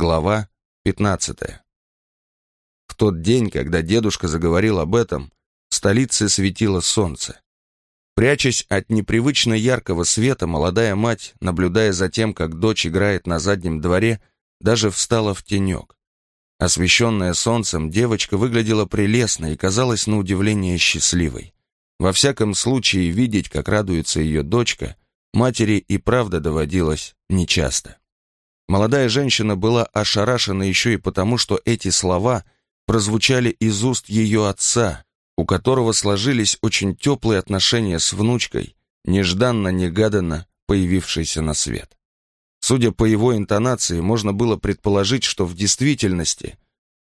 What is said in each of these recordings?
Глава 15. В тот день, когда дедушка заговорил об этом, в столице светило солнце. Прячась от непривычно яркого света, молодая мать, наблюдая за тем, как дочь играет на заднем дворе, даже встала в тенек. Освещенная солнцем, девочка выглядела прелестно и казалась на удивление счастливой. Во всяком случае, видеть, как радуется ее дочка, матери и правда доводилось нечасто. Молодая женщина была ошарашена еще и потому, что эти слова прозвучали из уст ее отца, у которого сложились очень теплые отношения с внучкой, нежданно-негаданно появившейся на свет. Судя по его интонации, можно было предположить, что в действительности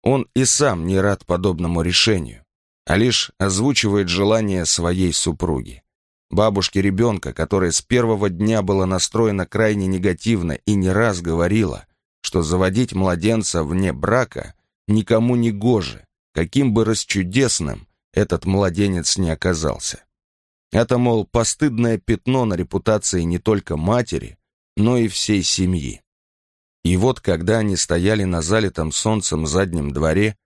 он и сам не рад подобному решению, а лишь озвучивает желание своей супруги. Бабушке ребенка, которая с первого дня была настроена крайне негативно и не раз говорила, что заводить младенца вне брака никому не гоже, каким бы расчудесным этот младенец не оказался. Это, мол, постыдное пятно на репутации не только матери, но и всей семьи. И вот, когда они стояли на залитом солнцем заднем дворе,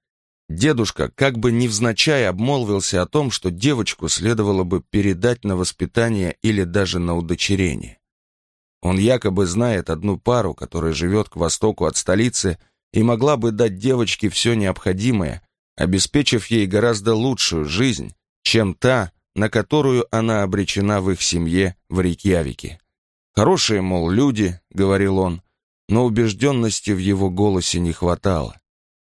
Дедушка как бы невзначай обмолвился о том, что девочку следовало бы передать на воспитание или даже на удочерение. Он якобы знает одну пару, которая живет к востоку от столицы и могла бы дать девочке все необходимое, обеспечив ей гораздо лучшую жизнь, чем та, на которую она обречена в их семье в Рейкьявике. «Хорошие, мол, люди», — говорил он, но убежденности в его голосе не хватало.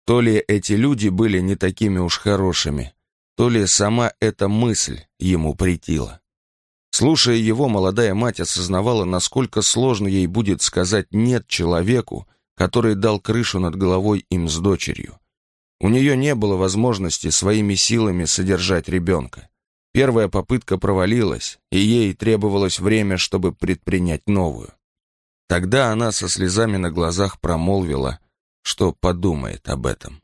То ли эти люди были не такими уж хорошими, то ли сама эта мысль ему претила. Слушая его, молодая мать осознавала, насколько сложно ей будет сказать «нет» человеку, который дал крышу над головой им с дочерью. У нее не было возможности своими силами содержать ребенка. Первая попытка провалилась, и ей требовалось время, чтобы предпринять новую. Тогда она со слезами на глазах промолвила что подумает об этом.